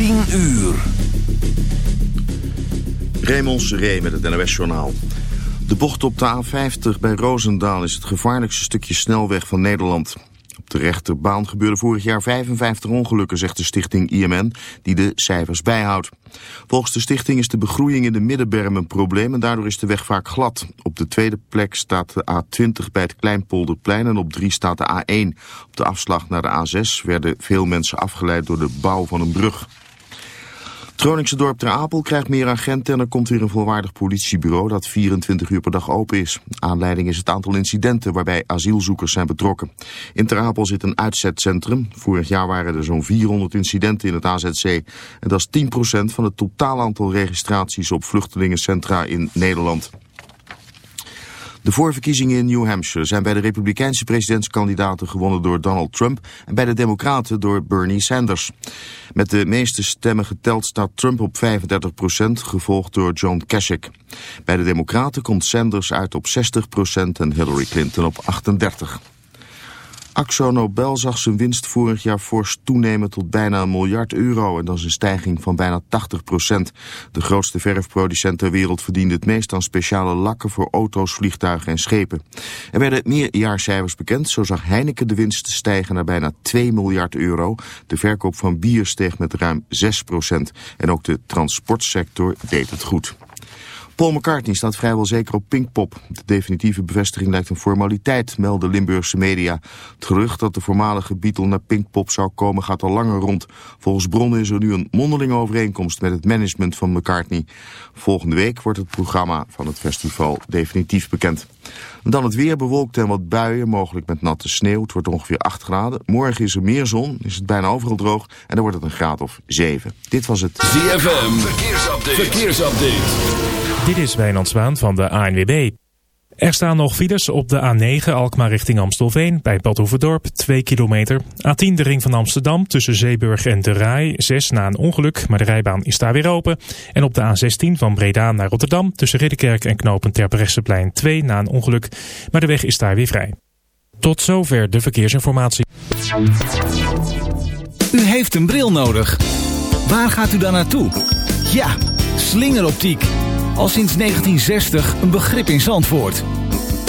10 uur. Raymond Seré met het NOS-journaal. De bocht op de A50 bij Roosendaal is het gevaarlijkste stukje snelweg van Nederland. Op de rechterbaan gebeurden vorig jaar 55 ongelukken, zegt de stichting IMN, die de cijfers bijhoudt. Volgens de stichting is de begroeiing in de middenberm een probleem en daardoor is de weg vaak glad. Op de tweede plek staat de A20 bij het Kleinpolderplein en op 3 staat de A1. Op de afslag naar de A6 werden veel mensen afgeleid door de bouw van een brug. Groningse dorp Ter Apel krijgt meer agenten en er komt weer een volwaardig politiebureau dat 24 uur per dag open is. Aanleiding is het aantal incidenten waarbij asielzoekers zijn betrokken. In Ter Apel zit een uitzetcentrum. Vorig jaar waren er zo'n 400 incidenten in het AZC. En dat is 10% van het totaal aantal registraties op vluchtelingencentra in Nederland. De voorverkiezingen in New Hampshire zijn bij de republikeinse presidentskandidaten gewonnen door Donald Trump en bij de democraten door Bernie Sanders. Met de meeste stemmen geteld staat Trump op 35% gevolgd door John Kasich. Bij de democraten komt Sanders uit op 60% en Hillary Clinton op 38. Axo Nobel zag zijn winst vorig jaar fors toenemen tot bijna een miljard euro. En dat is een stijging van bijna 80 procent. De grootste verfproducent ter wereld verdiende het meest aan speciale lakken voor auto's, vliegtuigen en schepen. Er werden meer jaarcijfers bekend. Zo zag Heineken de winst stijgen naar bijna 2 miljard euro. De verkoop van bier steeg met ruim 6 procent. En ook de transportsector deed het goed. Paul McCartney staat vrijwel zeker op Pinkpop. De definitieve bevestiging lijkt een formaliteit, melden Limburgse media. Het gerucht dat de voormalige Beatle naar Pinkpop zou komen gaat al langer rond. Volgens bronnen is er nu een mondelinge overeenkomst met het management van McCartney. Volgende week wordt het programma van het festival definitief bekend. Dan het weer bewolkt en wat buien, mogelijk met natte sneeuw. Het wordt ongeveer 8 graden. Morgen is er meer zon, is het bijna overal droog en dan wordt het een graad of 7. Dit was het ZFM Verkeersupdate. Verkeersupdate. Dit is Wijnand Zwaan van de ANWB. Er staan nog files op de A9 Alkmaar richting Amstelveen bij Badhoevedorp 2 kilometer. A10 de ring van Amsterdam tussen Zeeburg en De Rai 6 na een ongeluk, maar de rijbaan is daar weer open. En op de A16 van Breda naar Rotterdam tussen Ridderkerk en Knopen Terbrechtseplein 2 na een ongeluk, maar de weg is daar weer vrij. Tot zover de verkeersinformatie. U heeft een bril nodig. Waar gaat u dan naartoe? Ja, slingeroptiek al sinds 1960 een begrip in Zandvoort.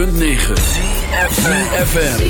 106.9 FM.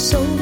so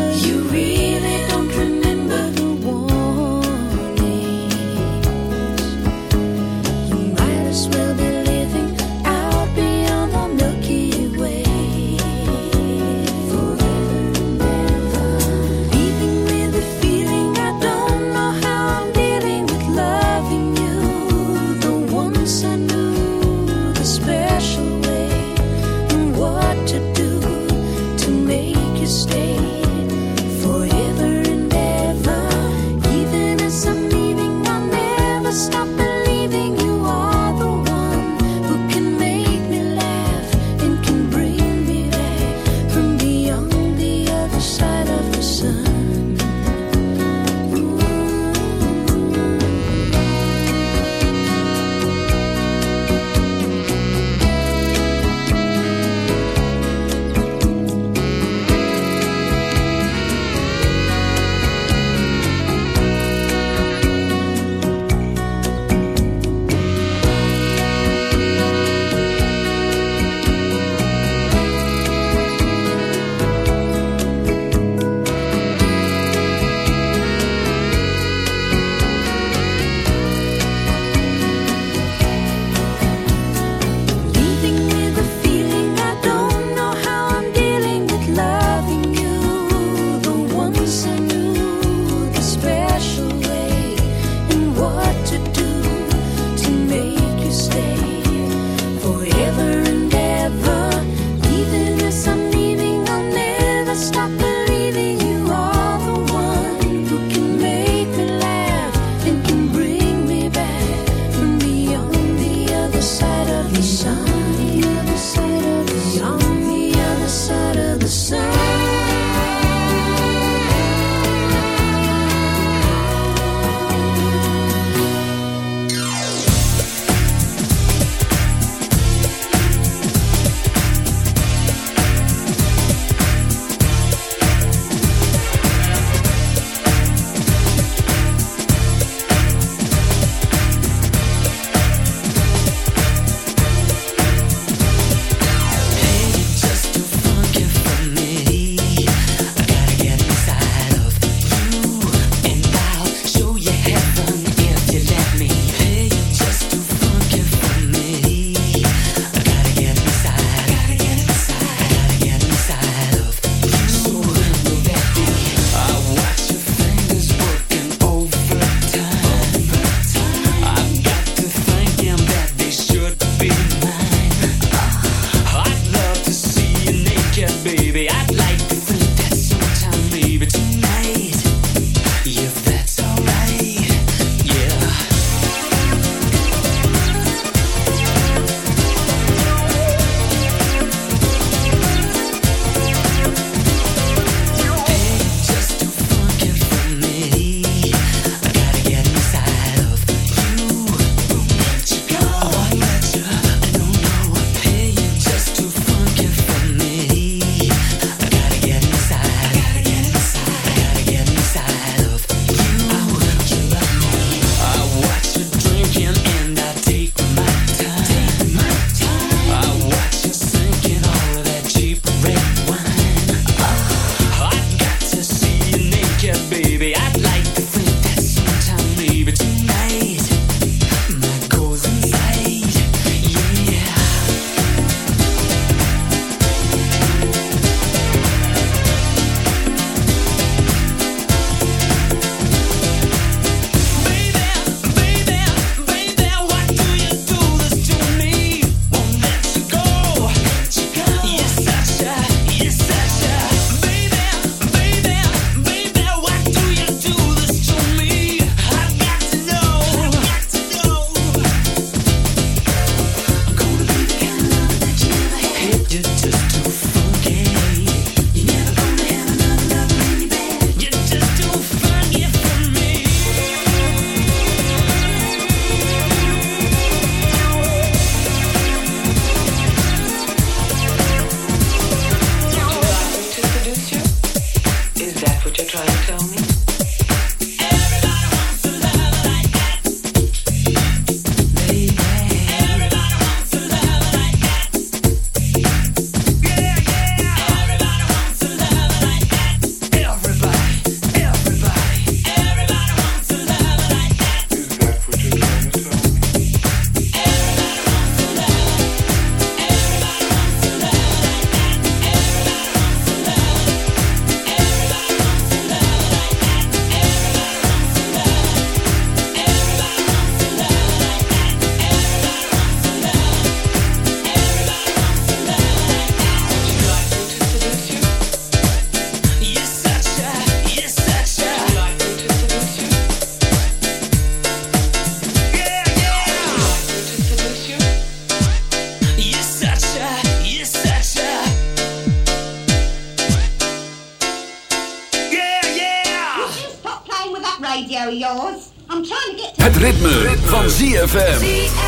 ritme, van ZFM.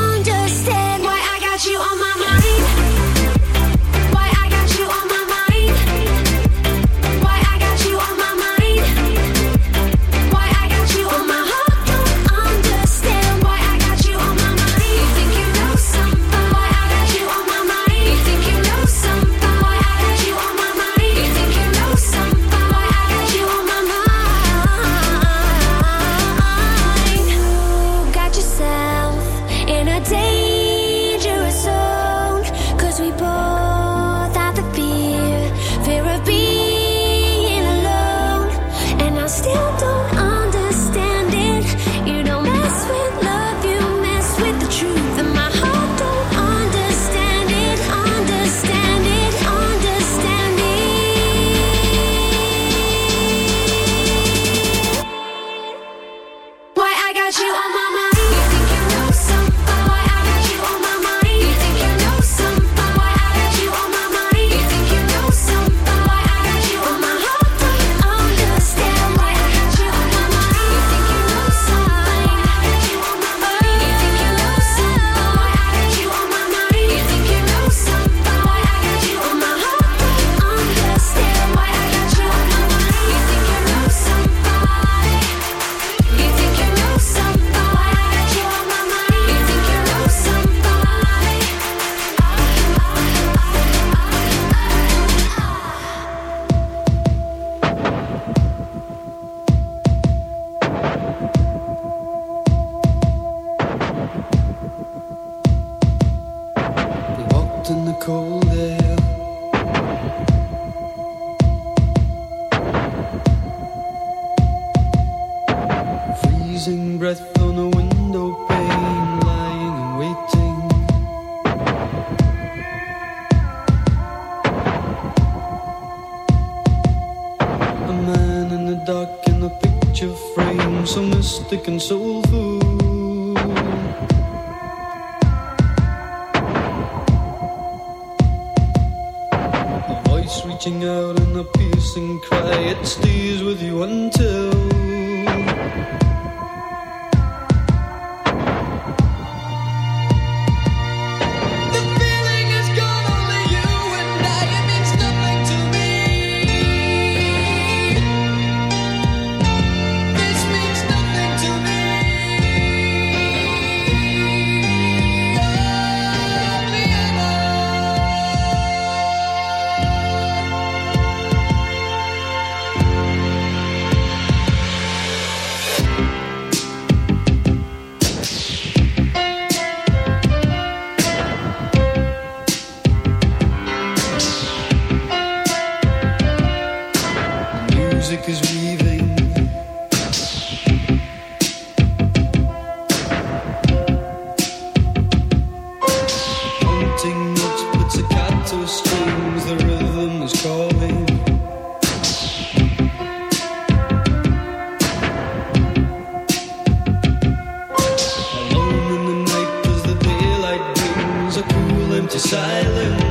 silent.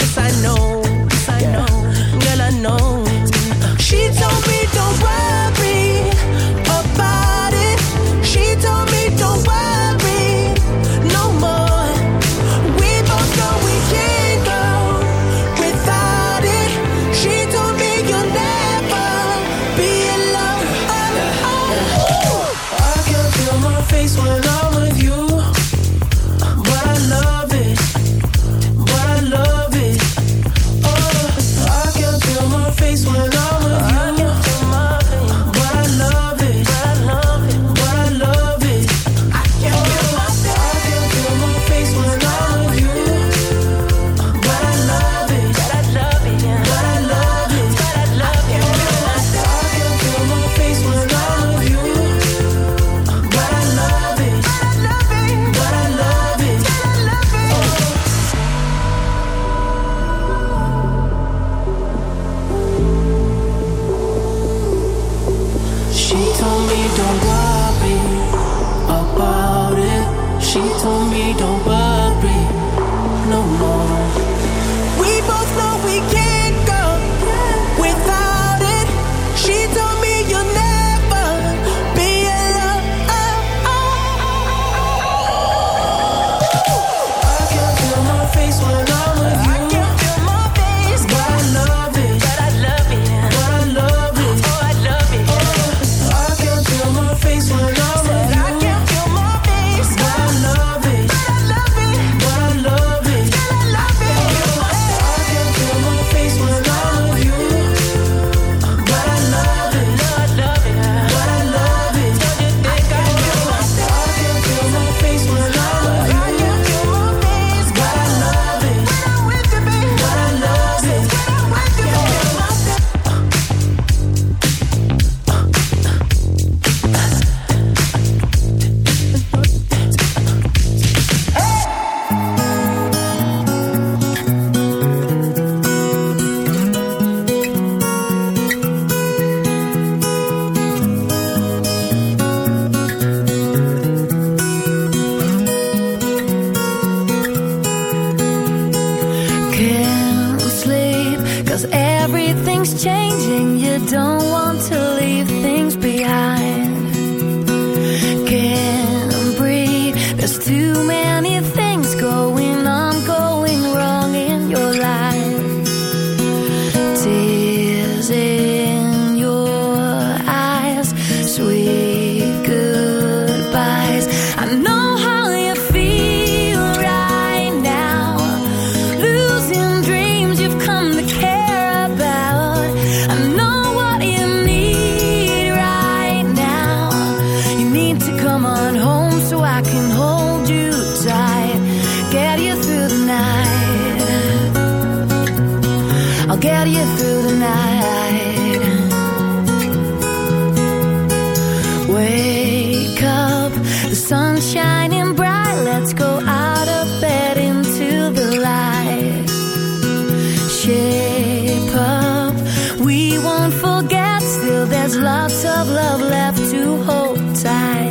There's lots of love left to hold tight.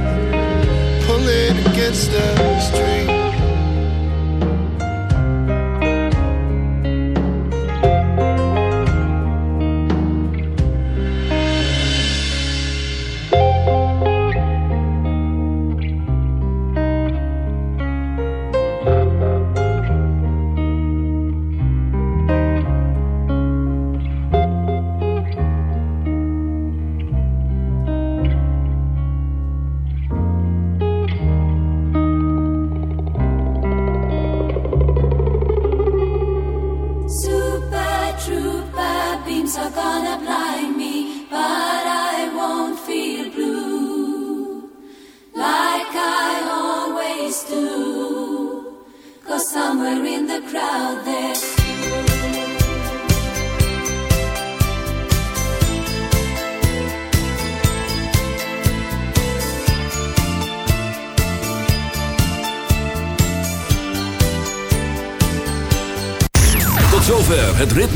against the stream.